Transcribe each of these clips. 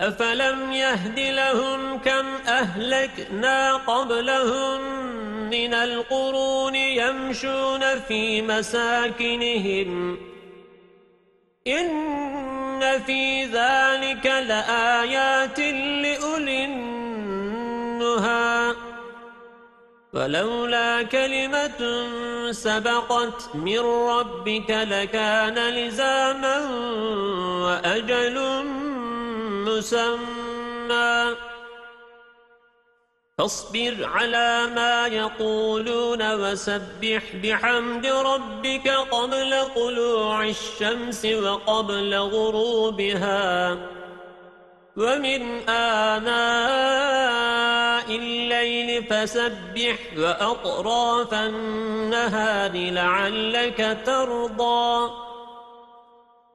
أفلم يهد لهم كم أهلكنا قبلهم من القرون يمشون في مساكنهم. إن في ذلك لآيات لأولي النهى. ولولا كلمة سبقت من ربك لكان لزاما وأجل مسمى. فاصبر على ما يقولون وسبح بحمد ربك قبل طلوع الشمس وقبل غروبها. ومن آناء الليل فسبح وأطراف النهار لعلك ترضى.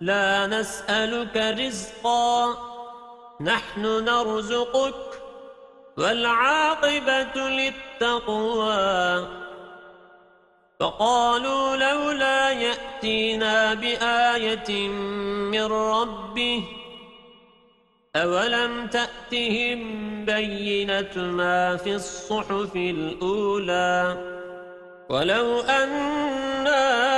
لا نسألك رزقا نحن نرزقك والعاقبة للتقوى. فقالوا لولا يأتينا بآية من ربه أولم تأتهم بينة ما في الصحف الأولى؟ ولو أنا